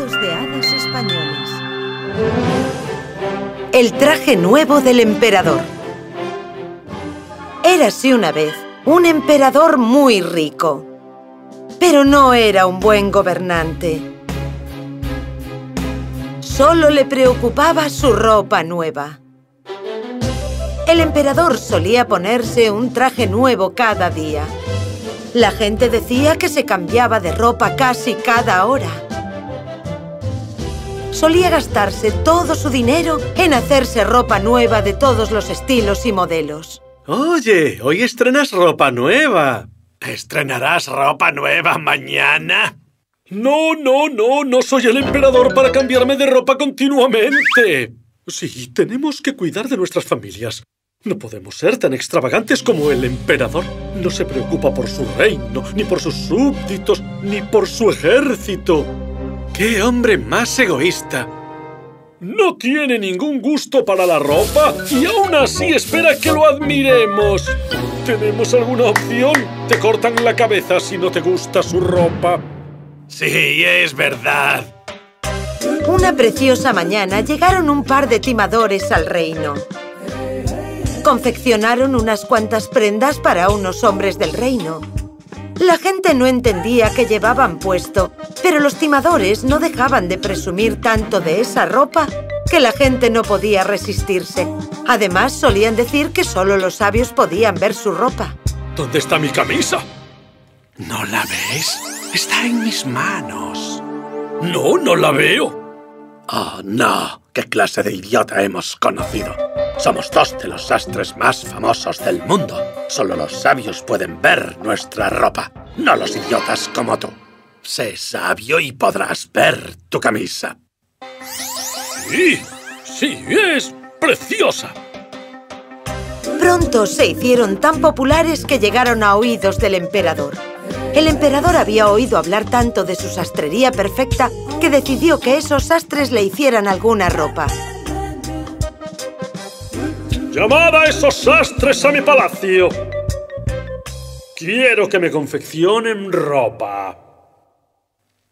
De hadas españoles. El traje nuevo del emperador. Érase una vez un emperador muy rico Pero no era un buen gobernante. Solo le preocupaba su ropa nueva. El emperador solía ponerse un traje nuevo cada día. La gente decía que se cambiaba de ropa casi cada hora. Solía gastarse todo su dinero en hacerse ropa nueva de todos los estilos y modelos. Oye, hoy estrenas ropa nueva. ¿Estrenarás ropa nueva mañana? No, no, no, no soy el emperador para cambiarme de ropa continuamente. Sí, tenemos que cuidar de nuestras familias. No podemos ser tan extravagantes como el emperador. No se preocupa por su reino, ni por sus súbditos, ni por su ejército. ¡Qué hombre más egoísta! No tiene ningún gusto para la ropa y aún así espera que lo admiremos. ¿Tenemos alguna opción? Te cortan la cabeza si no te gusta su ropa. Sí, es verdad. Una preciosa mañana llegaron un par de timadores al reino. Confeccionaron unas cuantas prendas para unos hombres del reino. La gente no entendía qué llevaban puesto, pero los timadores no dejaban de presumir tanto de esa ropa que la gente no podía resistirse. Además, solían decir que solo los sabios podían ver su ropa. ¿Dónde está mi camisa? ¿No la ves? Está en mis manos. No, no la veo. Oh, no. ¿Qué clase de idiota hemos conocido? Somos dos de los sastres más famosos del mundo. Solo los sabios pueden ver nuestra ropa, no los idiotas como tú. Sé sabio y podrás ver tu camisa. Sí, sí, es preciosa. Pronto se hicieron tan populares que llegaron a oídos del emperador. El emperador había oído hablar tanto de su sastrería perfecta que decidió que esos sastres le hicieran alguna ropa. ¡Llamad a esos sastres a mi palacio! Quiero que me confeccionen ropa.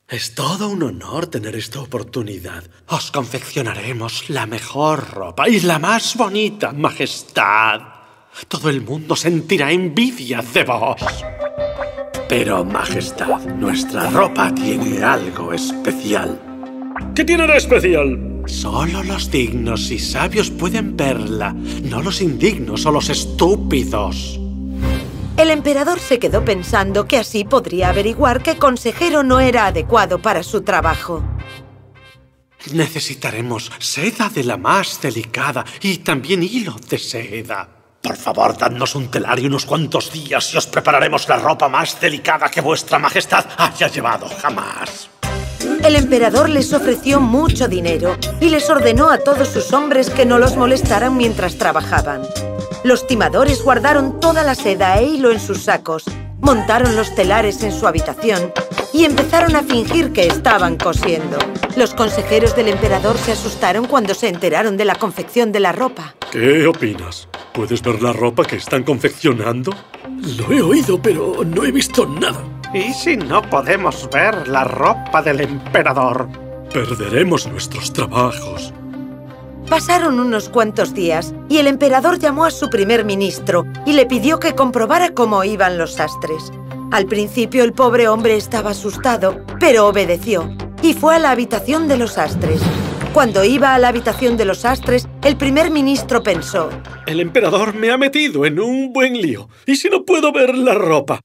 Es todo un honor tener esta oportunidad. Os confeccionaremos la mejor ropa y la más bonita, Majestad. Todo el mundo sentirá envidia de vos. Pero, Majestad, nuestra ropa tiene algo especial. ¿Qué tiene de especial? Solo los dignos y sabios pueden verla, no los indignos o los estúpidos. El emperador se quedó pensando que así podría averiguar qué consejero no era adecuado para su trabajo. Necesitaremos seda de la más delicada y también hilo de seda. Por favor, dadnos un telar y unos cuantos días y os prepararemos la ropa más delicada que vuestra majestad haya llevado jamás. El emperador les ofreció mucho dinero y les ordenó a todos sus hombres que no los molestaran mientras trabajaban. Los timadores guardaron toda la seda e hilo en sus sacos, montaron los telares en su habitación y empezaron a fingir que estaban cosiendo. Los consejeros del emperador se asustaron cuando se enteraron de la confección de la ropa. ¿Qué opinas? ¿Puedes ver la ropa que están confeccionando? Lo he oído, pero no he visto nada. ¿Y si no podemos ver la ropa del emperador? Perderemos nuestros trabajos. Pasaron unos cuantos días y el emperador llamó a su primer ministro y le pidió que comprobara cómo iban los sastres. Al principio el pobre hombre estaba asustado, pero obedeció y fue a la habitación de los sastres. Cuando iba a la habitación de los sastres, el primer ministro pensó El emperador me ha metido en un buen lío. ¿Y si no puedo ver la ropa?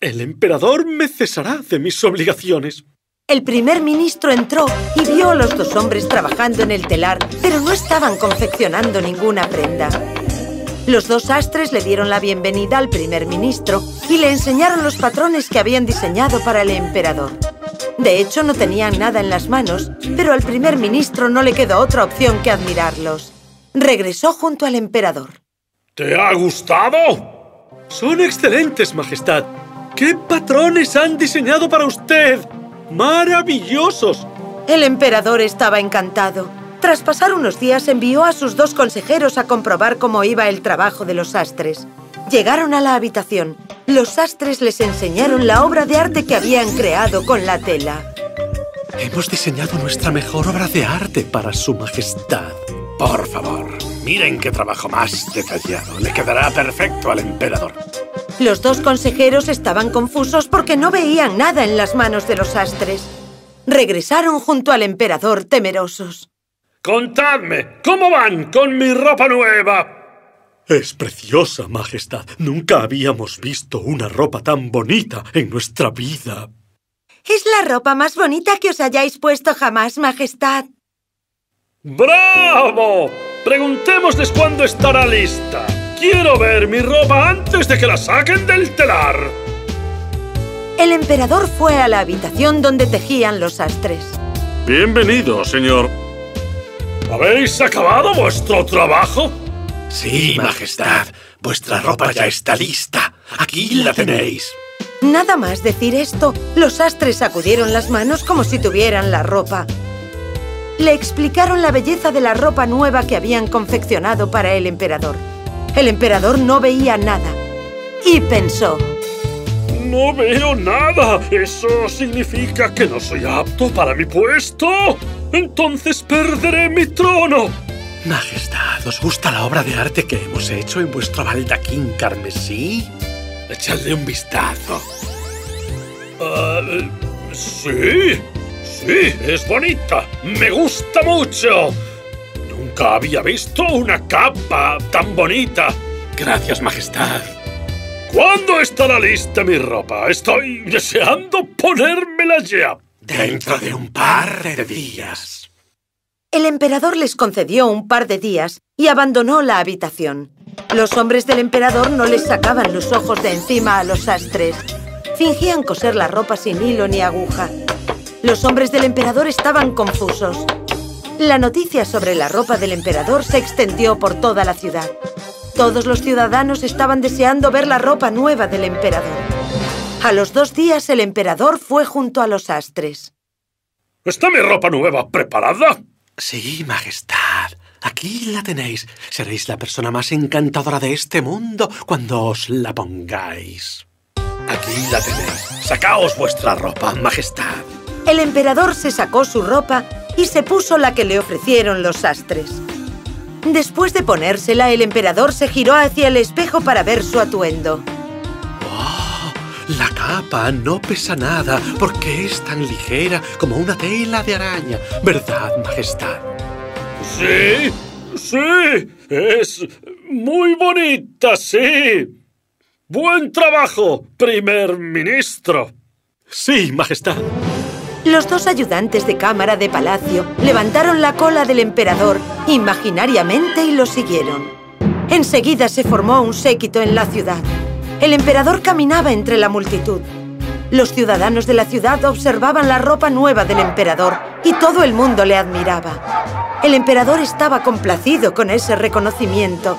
El emperador me cesará de mis obligaciones. El primer ministro entró y vio a los dos hombres trabajando en el telar, pero no estaban confeccionando ninguna prenda. Los dos sastres le dieron la bienvenida al primer ministro y le enseñaron los patrones que habían diseñado para el emperador. De hecho, no tenían nada en las manos, pero al primer ministro no le quedó otra opción que admirarlos. Regresó junto al emperador. ¿Te ha gustado? Son excelentes, Majestad. ¿Qué patrones han diseñado para usted? ¡Maravillosos! El emperador estaba encantado. Tras pasar unos días, envió a sus dos consejeros a comprobar cómo iba el trabajo de los sastres. Llegaron a la habitación. Los sastres les enseñaron la obra de arte que habían creado con la tela. Hemos diseñado nuestra mejor obra de arte para su majestad. Por favor, miren qué trabajo más detallado. Le quedará perfecto al emperador. Los dos consejeros estaban confusos porque no veían nada en las manos de los astres. Regresaron junto al emperador temerosos. ¡Contadme! ¿Cómo van con mi ropa nueva? Es preciosa, Majestad. Nunca habíamos visto una ropa tan bonita en nuestra vida. Es la ropa más bonita que os hayáis puesto jamás, Majestad. ¡Bravo! Preguntémosles cuándo estará lista. Quiero ver mi ropa antes de que la saquen del telar. El emperador fue a la habitación donde tejían los astres. Bienvenido, señor. ¿Habéis acabado vuestro trabajo? Sí, Majestad. Vuestra ropa ya está lista. Aquí la tenéis. Nada más decir esto, los astres sacudieron las manos como si tuvieran la ropa. Le explicaron la belleza de la ropa nueva que habían confeccionado para el emperador. El emperador no veía nada y pensó... No veo nada. ¿Eso significa que no soy apto para mi puesto? Entonces perderé mi trono. Majestad, ¿os gusta la obra de arte que hemos hecho en vuestro baldaquín carmesí? Echadle un vistazo. Ah, sí, sí, es bonita. Me gusta mucho. Nunca había visto una capa tan bonita. Gracias, Majestad. ¿Cuándo estará lista mi ropa? Estoy deseando ponérmela ya. Dentro de un par de días. El emperador les concedió un par de días y abandonó la habitación. Los hombres del emperador no les sacaban los ojos de encima a los astres. Fingían coser la ropa sin hilo ni aguja. Los hombres del emperador estaban confusos. La noticia sobre la ropa del emperador se extendió por toda la ciudad. Todos los ciudadanos estaban deseando ver la ropa nueva del emperador. A los dos días el emperador fue junto a los astres. ¿Está mi ropa nueva preparada? Sí, Majestad. Aquí la tenéis. Seréis la persona más encantadora de este mundo cuando os la pongáis. Aquí la tenéis. Sacaos vuestra ropa, Majestad. El emperador se sacó su ropa y se puso la que le ofrecieron los astres. Después de ponérsela, el emperador se giró hacia el espejo para ver su atuendo. ¡Oh! La capa no pesa nada porque es tan ligera como una tela de araña. ¿Verdad, Majestad? Sí, sí, es muy bonita, sí. Buen trabajo, primer ministro. Sí, Majestad. Los dos ayudantes de cámara de palacio levantaron la cola del emperador imaginariamente y lo siguieron. Enseguida se formó un séquito en la ciudad. El emperador caminaba entre la multitud. Los ciudadanos de la ciudad observaban la ropa nueva del emperador y todo el mundo le admiraba. El emperador estaba complacido con ese reconocimiento.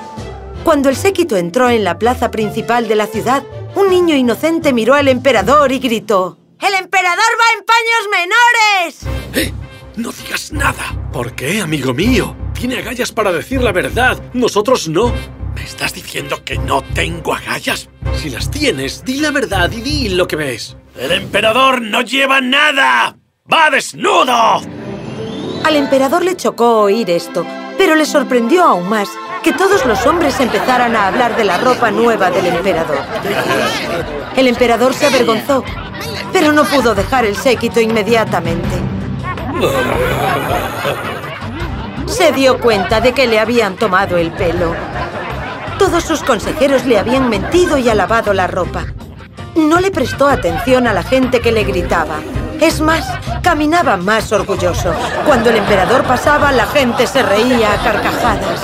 Cuando el séquito entró en la plaza principal de la ciudad, un niño inocente miró al emperador y gritó ¡El emperador va en paños menores! ¡Eh! No digas nada. ¿Por qué, amigo mío? Tiene agallas para decir la verdad. Nosotros no. ¿Me estás diciendo que no tengo agallas? Si las tienes, di la verdad y di lo que ves. ¡El emperador no lleva nada! ¡Va desnudo! Al emperador le chocó oír esto, pero le sorprendió aún más que todos los hombres empezaran a hablar de la ropa nueva del emperador. El emperador se avergonzó, pero no pudo dejar el séquito inmediatamente. Se dio cuenta de que le habían tomado el pelo. Todos sus consejeros le habían mentido y alabado la ropa. No le prestó atención a la gente que le gritaba. Es más, caminaba más orgulloso. Cuando el emperador pasaba, la gente se reía a carcajadas.